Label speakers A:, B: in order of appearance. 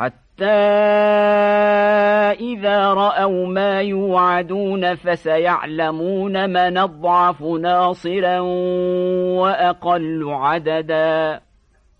A: حتى إذا رأوا ما يوعدون فسيعلمون من الضعف ناصرا وأقل عددا.